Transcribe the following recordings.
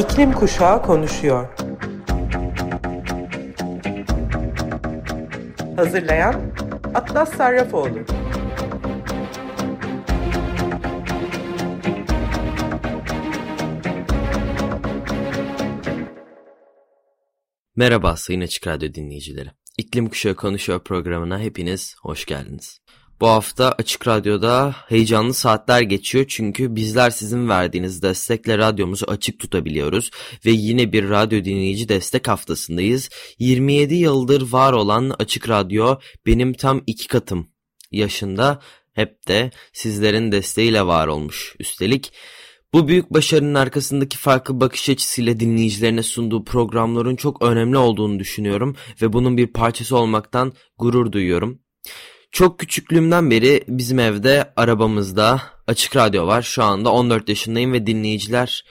İklim Kuşağı konuşuyor. Hazırlayan Atlas Sarrafoğlu. Merhaba Sayın Açık Radyo dinleyicileri. İklim Kuşağı Konuşuyor programına hepiniz hoş geldiniz. Bu hafta Açık Radyo'da heyecanlı saatler geçiyor çünkü bizler sizin verdiğiniz destekle radyomuzu açık tutabiliyoruz ve yine bir radyo dinleyici destek haftasındayız. 27 yıldır var olan Açık Radyo benim tam iki katım yaşında hep de sizlerin desteğiyle var olmuş. Üstelik bu büyük başarının arkasındaki farklı bakış açısıyla dinleyicilerine sunduğu programların çok önemli olduğunu düşünüyorum ve bunun bir parçası olmaktan gurur duyuyorum. Çok küçüklüğümden beri bizim evde arabamızda açık radyo var. Şu anda 14 yaşındayım ve dinleyiciler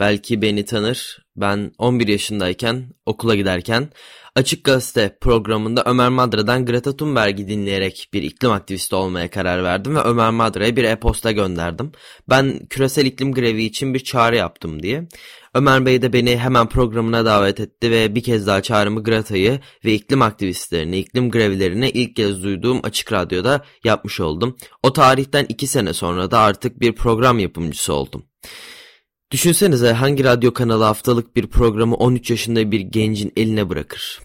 belki beni tanır. Ben 11 yaşındayken okula giderken Açık Gazete programında Ömer Madra'dan Greta Thunberg'i dinleyerek bir iklim aktivisti olmaya karar verdim ve Ömer Madra'ya bir e-posta gönderdim. Ben küresel iklim grevi için bir çağrı yaptım diye. Ömer Bey de beni hemen programına davet etti ve bir kez daha çağrımı Greta'yı ve iklim aktivistlerini, iklim grevlerini ilk kez duyduğum Açık Radyo'da yapmış oldum. O tarihten iki sene sonra da artık bir program yapımcısı oldum. Düşünsenize hangi radyo kanalı haftalık bir programı 13 yaşında bir gencin eline bırakır.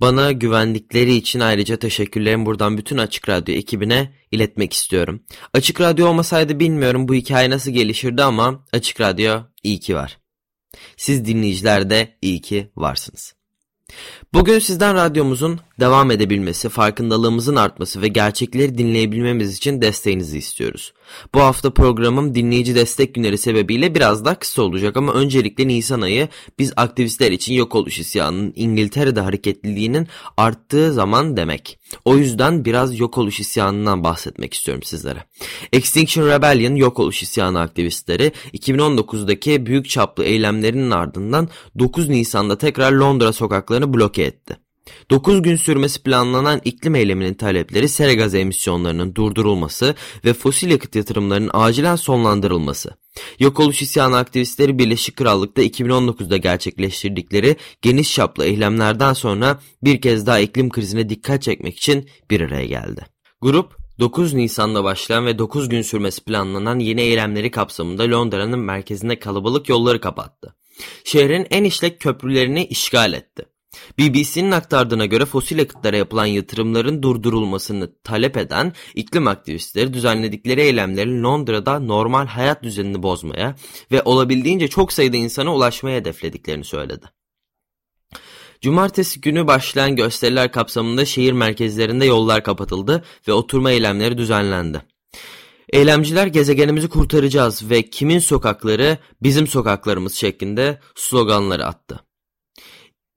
Bana güvendikleri için ayrıca teşekkürlerimi buradan bütün Açık Radyo ekibine iletmek istiyorum. Açık Radyo olmasaydı bilmiyorum bu hikaye nasıl gelişirdi ama Açık Radyo iyi ki var. Siz dinleyiciler de iyi ki varsınız. Bugün sizden radyomuzun devam edebilmesi, farkındalığımızın artması ve gerçekleri dinleyebilmemiz için desteğinizi istiyoruz. Bu hafta programım dinleyici destek günleri sebebiyle biraz daha kısa olacak ama öncelikle Nisan ayı biz aktivistler için yok oluş isyanının İngiltere'de hareketliliğinin arttığı zaman demek. O yüzden biraz yok oluş isyanından bahsetmek istiyorum sizlere. Extinction Rebellion yok oluş isyanı aktivistleri 2019'daki büyük çaplı eylemlerinin ardından 9 Nisan'da tekrar Londra sokaklarını bloke etti. 9 gün sürmesi planlanan iklim eyleminin talepleri sera gazı emisyonlarının durdurulması ve fosil yakıt yatırımlarının acilen sonlandırılması. Yok oluş isyanı aktivistleri Birleşik Krallık'ta 2019'da gerçekleştirdikleri geniş çaplı eylemlerden sonra bir kez daha iklim krizine dikkat çekmek için bir araya geldi. Grup 9 Nisan'da başlayan ve 9 gün sürmesi planlanan yeni eylemleri kapsamında Londra'nın merkezinde kalabalık yolları kapattı. Şehrin en işlek köprülerini işgal etti. BBC'nin aktardığına göre fosil yakıtlara yapılan yatırımların durdurulmasını talep eden iklim aktivistleri düzenledikleri eylemlerin Londra'da normal hayat düzenini bozmaya ve olabildiğince çok sayıda insana ulaşmaya hedeflediklerini söyledi. Cumartesi günü başlayan gösteriler kapsamında şehir merkezlerinde yollar kapatıldı ve oturma eylemleri düzenlendi. Eylemciler gezegenimizi kurtaracağız ve kimin sokakları bizim sokaklarımız şeklinde sloganları attı.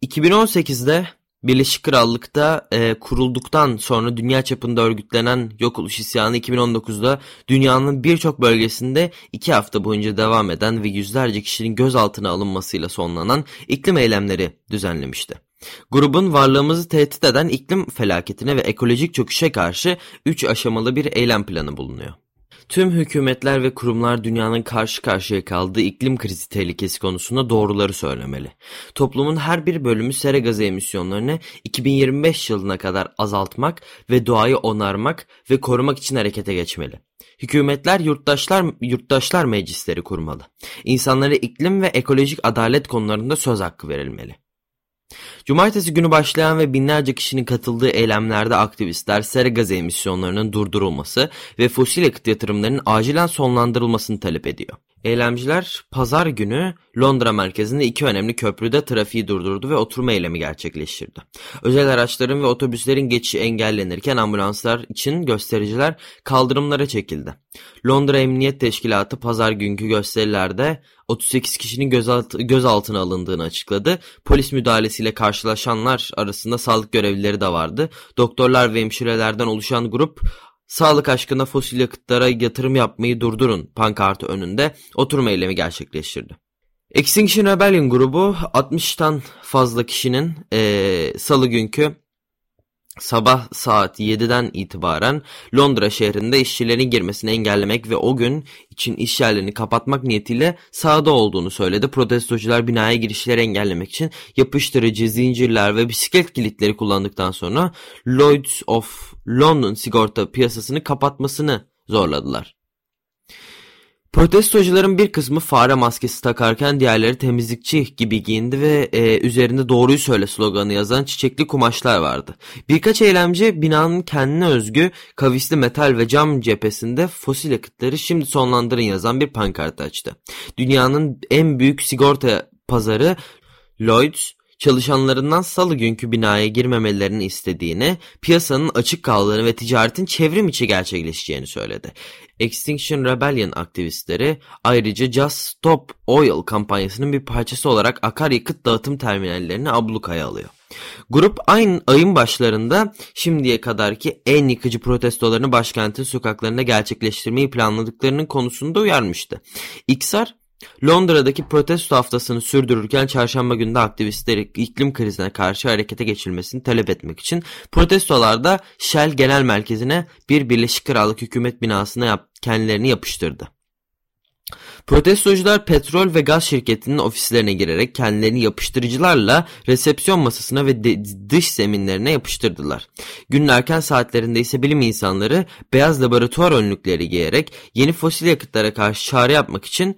2018'de Birleşik Krallık'ta e, kurulduktan sonra dünya çapında örgütlenen yok oluş isyanı 2019'da dünyanın birçok bölgesinde iki hafta boyunca devam eden ve yüzlerce kişinin gözaltına alınmasıyla sonlanan iklim eylemleri düzenlemişti. Grubun varlığımızı tehdit eden iklim felaketine ve ekolojik çöküşe karşı 3 aşamalı bir eylem planı bulunuyor. Tüm hükümetler ve kurumlar dünyanın karşı karşıya kaldığı iklim krizi tehlikesi konusunda doğruları söylemeli. Toplumun her bir bölümü sera gazı emisyonlarını 2025 yılına kadar azaltmak ve doğayı onarmak ve korumak için harekete geçmeli. Hükümetler yurttaşlar yurttaşlar meclisleri kurmalı. İnsanlara iklim ve ekolojik adalet konularında söz hakkı verilmeli. Cumartesi günü başlayan ve binlerce kişinin katıldığı eylemlerde aktivistler sera gazı emisyonlarının durdurulması ve fosil yakıt yatırımlarının acilen sonlandırılmasını talep ediyor. Eylemciler pazar günü Londra merkezinde iki önemli köprüde trafiği durdurdu ve oturma eylemi gerçekleştirdi. Özel araçların ve otobüslerin geçişi engellenirken ambulanslar için göstericiler kaldırımlara çekildi. Londra Emniyet Teşkilatı pazar günkü gösterilerde 38 kişinin gözalt gözaltına alındığını açıkladı. Polis müdahalesiyle karşılaşanlar arasında sağlık görevlileri de vardı. Doktorlar ve hemşirelerden oluşan grup Sağlık aşkına fosil yakıtlara yatırım yapmayı durdurun pankartı önünde oturma eylemi gerçekleştirdi. Extinction Rebellion grubu 60'tan fazla kişinin e, salı günkü sabah saat 7'den itibaren Londra şehrinde işçilerin girmesini engellemek ve o gün için iş yerlerini kapatmak niyetiyle sahada olduğunu söyledi. Protestocular binaya girişleri engellemek için yapıştırıcı, zincirler ve bisiklet kilitleri kullandıktan sonra Lloyds of London sigorta piyasasını kapatmasını zorladılar. Protestocuların bir kısmı fare maskesi takarken diğerleri temizlikçi gibi giyindi ve e, üzerinde doğruyu söyle sloganı yazan çiçekli kumaşlar vardı. Birkaç eylemci binanın kendine özgü kavisli metal ve cam cephesinde fosil yakıtları şimdi sonlandırın yazan bir pankart açtı. Dünyanın en büyük sigorta pazarı Lloyds çalışanlarından salı günkü binaya girmemelerini istediğini, piyasanın açık kaldığını ve ticaretin çevrim içi gerçekleşeceğini söyledi. Extinction Rebellion aktivistleri ayrıca Just Stop Oil kampanyasının bir parçası olarak akaryakıt dağıtım terminallerini ablukaya alıyor. Grup aynı ayın başlarında şimdiye kadarki en yıkıcı protestolarını başkentin sokaklarında gerçekleştirmeyi planladıklarının konusunda uyarmıştı. İksar Londra'daki protesto haftasını sürdürürken çarşamba günde aktivistleri iklim krizine karşı harekete geçilmesini talep etmek için protestolarda Shell Genel Merkezi'ne bir Birleşik Krallık hükümet binasına yap kendilerini yapıştırdı. Protestocular petrol ve gaz şirketinin ofislerine girerek kendilerini yapıştırıcılarla resepsiyon masasına ve dış zeminlerine yapıştırdılar. Günün erken saatlerinde ise bilim insanları beyaz laboratuvar önlükleri giyerek yeni fosil yakıtlara karşı çağrı yapmak için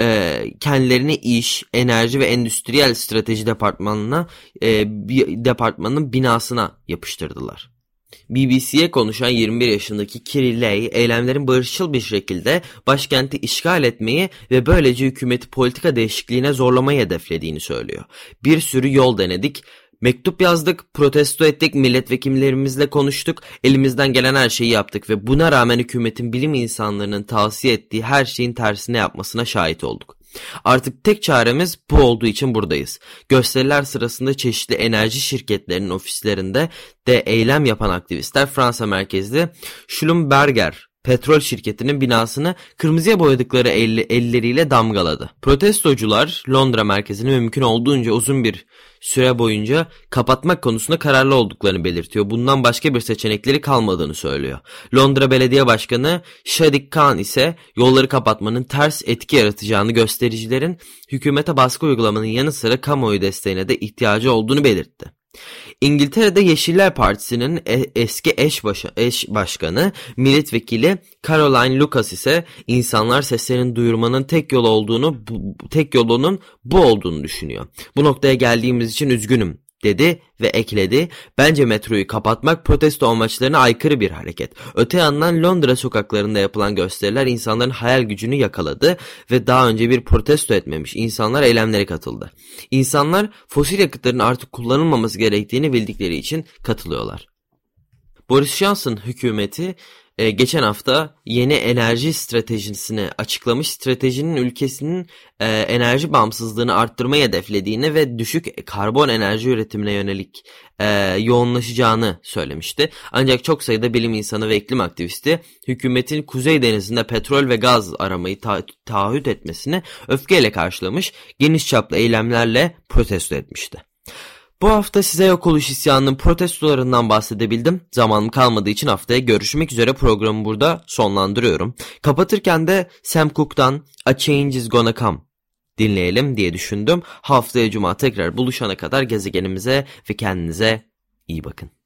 e, kendilerini iş, enerji ve endüstriyel strateji departmanına e, bir departmanın binasına yapıştırdılar. BBC'ye konuşan 21 yaşındaki Kiri Lay, eylemlerin barışçıl bir şekilde başkenti işgal etmeyi ve böylece hükümeti politika değişikliğine zorlamayı hedeflediğini söylüyor. Bir sürü yol denedik Mektup yazdık, protesto ettik, milletvekillerimizle konuştuk, elimizden gelen her şeyi yaptık ve buna rağmen hükümetin bilim insanlarının tavsiye ettiği her şeyin tersine yapmasına şahit olduk. Artık tek çaremiz bu olduğu için buradayız. Gösteriler sırasında çeşitli enerji şirketlerinin ofislerinde de eylem yapan aktivistler Fransa merkezli Schlumberger petrol şirketinin binasını kırmızıya boyadıkları elle, elleriyle damgaladı. Protestocular Londra merkezini mümkün olduğunca uzun bir süre boyunca kapatmak konusunda kararlı olduklarını belirtiyor. Bundan başka bir seçenekleri kalmadığını söylüyor. Londra Belediye Başkanı Sadiq Khan ise yolları kapatmanın ters etki yaratacağını göstericilerin hükümete baskı uygulamanın yanı sıra kamuoyu desteğine de ihtiyacı olduğunu belirtti. İngiltere'de Yeşiller Partisi'nin e, eski eş, başa, eş başkanı milletvekili Caroline Lucas ise insanlar seslerini duyurmanın tek yol olduğunu bu, tek yolunun bu olduğunu düşünüyor. Bu noktaya geldiğimiz için üzgünüm dedi ve ekledi. Bence metroyu kapatmak protesto amaçlarına aykırı bir hareket. Öte yandan Londra sokaklarında yapılan gösteriler insanların hayal gücünü yakaladı ve daha önce bir protesto etmemiş insanlar eylemlere katıldı. İnsanlar fosil yakıtların artık kullanılmaması gerektiğini bildikleri için katılıyorlar. Boris Johnson hükümeti e, geçen hafta yeni enerji stratejisini açıklamış. Stratejinin ülkesinin e, enerji bağımsızlığını arttırmayı hedeflediğini ve düşük karbon enerji üretimine yönelik e, yoğunlaşacağını söylemişti. Ancak çok sayıda bilim insanı ve iklim aktivisti hükümetin Kuzey Denizi'nde petrol ve gaz aramayı ta taahhüt etmesini öfkeyle karşılamış, geniş çaplı eylemlerle protesto etmişti. Bu hafta size yok oluş isyanının protestolarından bahsedebildim. Zamanım kalmadığı için haftaya görüşmek üzere programı burada sonlandırıyorum. Kapatırken de Sam Cooke'dan A Change Is Gonna Come dinleyelim diye düşündüm. Haftaya cuma tekrar buluşana kadar gezegenimize ve kendinize iyi bakın.